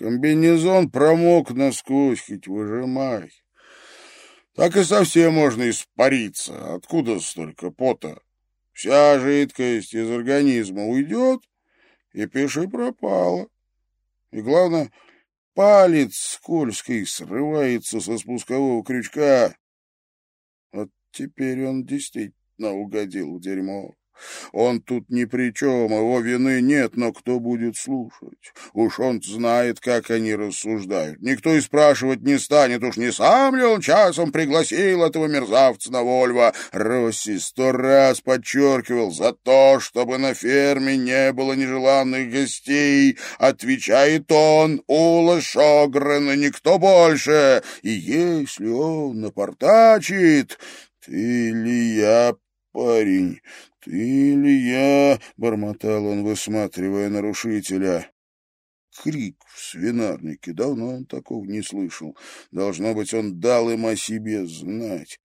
Комбинезон промок насквозь, хоть выжимай. Так и совсем можно испариться. Откуда столько пота? Вся жидкость из организма уйдет, и пиши пропало. И главное, палец скользкий срывается со спускового крючка. Вот теперь он действительно угодил в дерьмо. Он тут ни при чем, его вины нет, но кто будет слушать? Уж он знает, как они рассуждают. Никто и спрашивать не станет, уж не сам ли он часом пригласил этого мерзавца на Вольво. Росси сто раз подчеркивал за то, чтобы на ферме не было нежеланных гостей. Отвечает он, Ула Шогрена, никто больше. И если он напортачит, ты ли я, парень, «Ты или я?» — бормотал он, высматривая нарушителя. Крик в свинарнике. Давно он такого не слышал. Должно быть, он дал им о себе знать.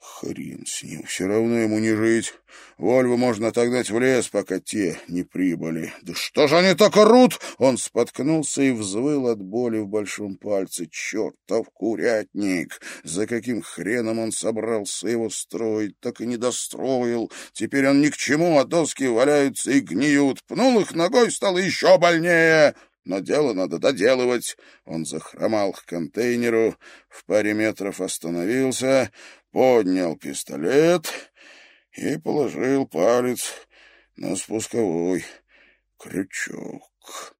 Хрен с ним, все равно ему не жить. Вольву можно отогнать в лес, пока те не прибыли. Да что же они так орут? Он споткнулся и взвыл от боли в большом пальце. Чертов курятник! За каким хреном он собрался его строить, так и не достроил. Теперь он ни к чему, а доски валяются и гниют. Пнул их ногой, стало еще больнее. Но дело надо доделывать. Он захромал к контейнеру, в паре метров остановился, поднял пистолет и положил палец на спусковой крючок.